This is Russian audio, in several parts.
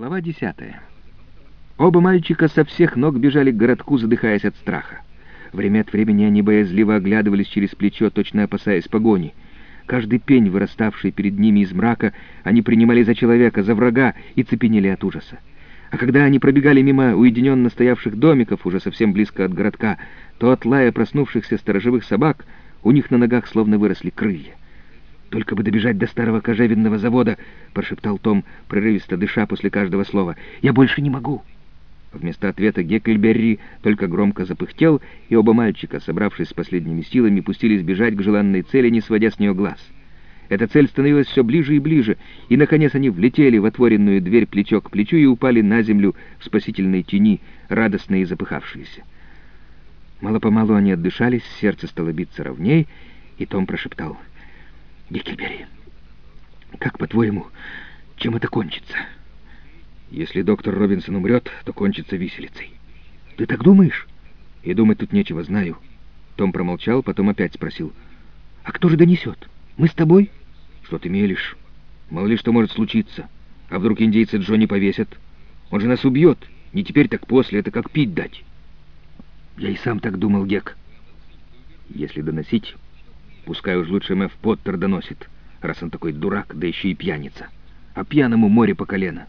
Глава десятая. Оба мальчика со всех ног бежали к городку, задыхаясь от страха. Время от времени они боязливо оглядывались через плечо, точно опасаясь погони. Каждый пень, выраставший перед ними из мрака, они принимали за человека, за врага и цепенели от ужаса. А когда они пробегали мимо уединенно стоявших домиков, уже совсем близко от городка, то от лая проснувшихся сторожевых собак у них на ногах словно выросли крылья. «Только бы добежать до старого кожевенного завода», — прошептал Том, прерывисто дыша после каждого слова. «Я больше не могу». Вместо ответа Геккельберри только громко запыхтел, и оба мальчика, собравшись с последними силами, пустились бежать к желанной цели, не сводя с нее глаз. Эта цель становилась все ближе и ближе, и, наконец, они влетели в отворенную дверь плечо к плечу и упали на землю в спасительной тени, радостные и запыхавшиеся. Мало-помалу они отдышались, сердце стало биться ровней, и Том прошептал — Геккельбери, как, по-твоему, чем это кончится? Если доктор Робинсон умрет, то кончится виселицей. Ты так думаешь? И думать тут нечего, знаю. Том промолчал, потом опять спросил. А кто же донесет? Мы с тобой? Что ты мелешь? Мало ли что может случиться. А вдруг индейцы Джонни повесят? Он же нас убьет. Не теперь, так после. Это как пить дать. Я и сам так думал, Гек. Если доносить... Пускай уж лучше Мэв Поттер доносит, раз он такой дурак, да еще и пьяница. А пьяному море по колено.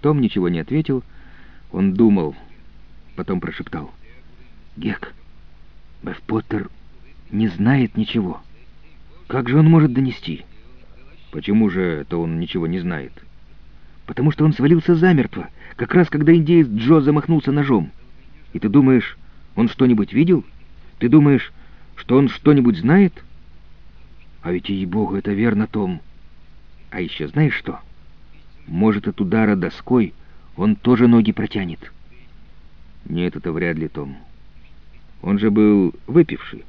Том ничего не ответил. Он думал, потом прошептал. «Гек, Мэв Поттер не знает ничего. Как же он может донести?» «Почему же это он ничего не знает?» «Потому что он свалился замертво, как раз когда индеец Джо замахнулся ножом. И ты думаешь, он что-нибудь видел? Ты думаешь, что он что-нибудь знает? А ведь, ей-богу, это верно, Том. А еще знаешь что? Может, от удара доской он тоже ноги протянет. Нет, это вряд ли, Том. Он же был выпивший.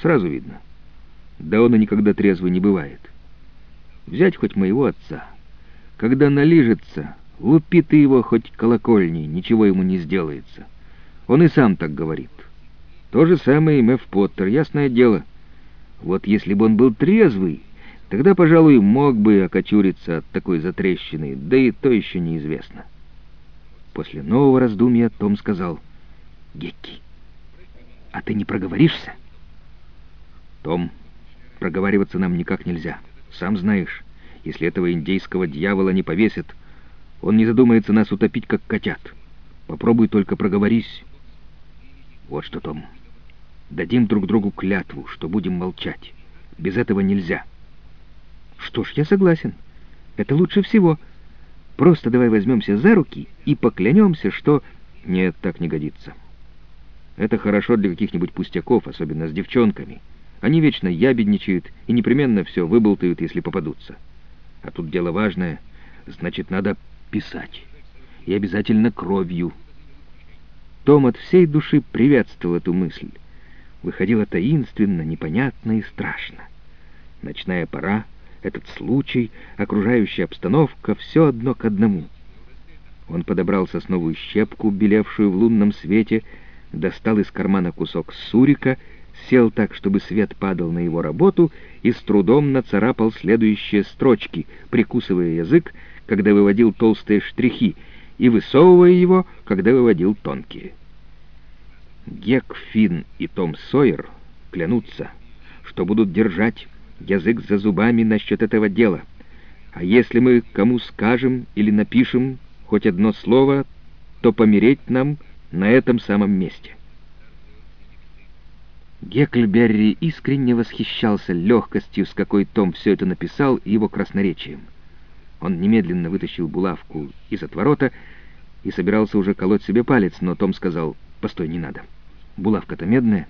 Сразу видно. Да он и никогда трезвый не бывает. Взять хоть моего отца. Когда налижется, лупи ты его хоть колокольней, ничего ему не сделается. Он и сам так говорит. То же самое и Мэв Поттер, ясное дело. Вот если бы он был трезвый, тогда, пожалуй, мог бы окочуриться от такой затрещины, да и то еще неизвестно. После нового раздумья Том сказал, «Гекки, а ты не проговоришься?» «Том, проговариваться нам никак нельзя. Сам знаешь, если этого индейского дьявола не повесят, он не задумается нас утопить, как котят. Попробуй только проговорись». «Вот что, Том». Дадим друг другу клятву, что будем молчать. Без этого нельзя. Что ж, я согласен. Это лучше всего. Просто давай возьмемся за руки и поклянемся, что... Нет, так не годится. Это хорошо для каких-нибудь пустяков, особенно с девчонками. Они вечно ябедничают и непременно все выболтают, если попадутся. А тут дело важное, значит, надо писать. И обязательно кровью. Том от всей души приветствовал эту мысль выходило таинственно, непонятно и страшно. Ночная пора, этот случай, окружающая обстановка — все одно к одному. Он подобрал сосновую щепку, белевшую в лунном свете, достал из кармана кусок сурика, сел так, чтобы свет падал на его работу, и с трудом нацарапал следующие строчки, прикусывая язык, когда выводил толстые штрихи, и высовывая его, когда выводил тонкие. Гек, Финн и Том Сойер клянутся, что будут держать язык за зубами насчет этого дела. А если мы кому скажем или напишем хоть одно слово, то помереть нам на этом самом месте. Гекльберри искренне восхищался легкостью, с какой Том все это написал, и его красноречием. Он немедленно вытащил булавку из отворота и собирался уже колоть себе палец, но Том сказал «Постой, не надо». Булавка-то медная.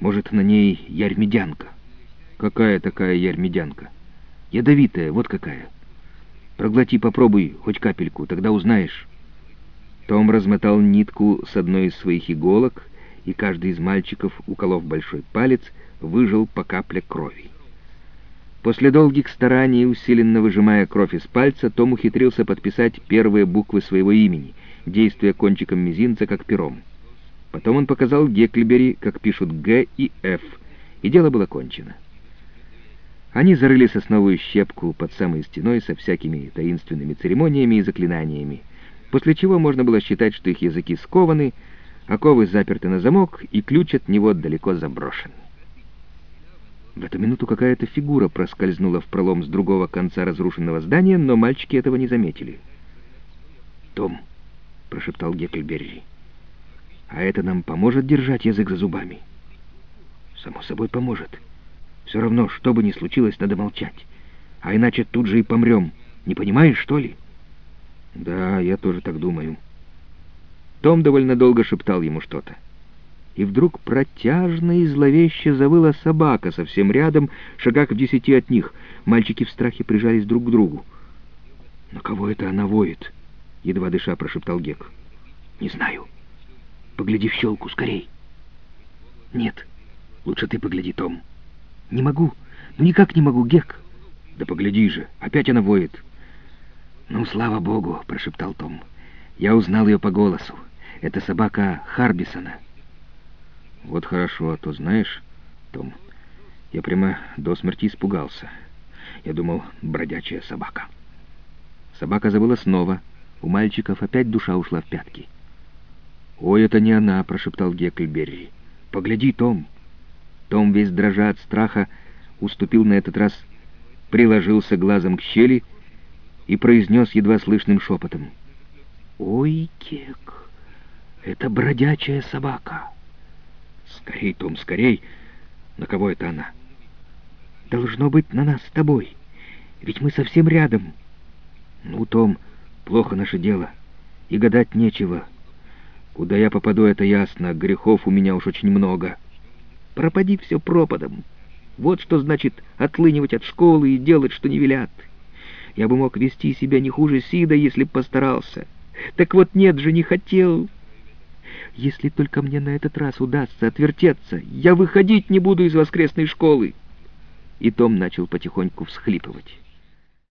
Может, на ней ярь-медянка. Какая такая ярь-медянка? Ядовитая, вот какая. Проглоти, попробуй хоть капельку, тогда узнаешь. Том размотал нитку с одной из своих иголок, и каждый из мальчиков, уколов большой палец, выжил по капле крови. После долгих стараний, усиленно выжимая кровь из пальца, Том ухитрился подписать первые буквы своего имени, действуя кончиком мизинца как пером. Потом он показал Геклибери, как пишут «Г» и «Ф», и дело было кончено. Они зарыли сосновую щепку под самой стеной со всякими таинственными церемониями и заклинаниями, после чего можно было считать, что их языки скованы, оковы заперты на замок, и ключ от него далеко заброшен. В эту минуту какая-то фигура проскользнула в пролом с другого конца разрушенного здания, но мальчики этого не заметили. «Том», — прошептал Гекльберри, — «а это нам поможет держать язык за зубами?» «Само собой поможет». Все равно, что бы ни случилось, надо молчать. А иначе тут же и помрем. Не понимаешь, что ли? Да, я тоже так думаю. Том довольно долго шептал ему что-то. И вдруг протяжно и зловеще завыла собака совсем рядом, шагах в десяти от них. Мальчики в страхе прижались друг к другу. «На кого это она воет?» — едва дыша прошептал Гек. «Не знаю. Погляди в щелку, скорей». «Нет, лучше ты погляди, Том». «Не могу. Ну никак не могу, Гек». «Да погляди же, опять она воет». «Ну, слава богу», — прошептал Том. «Я узнал ее по голосу. Это собака Харбисона». «Вот хорошо, а то знаешь, Том, я прямо до смерти испугался. Я думал, бродячая собака». Собака забыла снова. У мальчиков опять душа ушла в пятки. «Ой, это не она», — прошептал Гекльберри. «Погляди, Том». Том, весь дрожа от страха, уступил на этот раз, приложился глазом к щели и произнес едва слышным шепотом. «Ой, Кек, это бродячая собака!» «Скорей, Том, скорей! На кого это она?» «Должно быть на нас с тобой, ведь мы совсем рядом». «Ну, Том, плохо наше дело, и гадать нечего. Куда я попаду, это ясно, грехов у меня уж очень много». Пропади все пропадом. Вот что значит отлынивать от школы и делать, что не велят. Я бы мог вести себя не хуже Сида, если б постарался. Так вот нет же, не хотел. Если только мне на этот раз удастся отвертеться, я выходить не буду из воскресной школы. И Том начал потихоньку всхлипывать.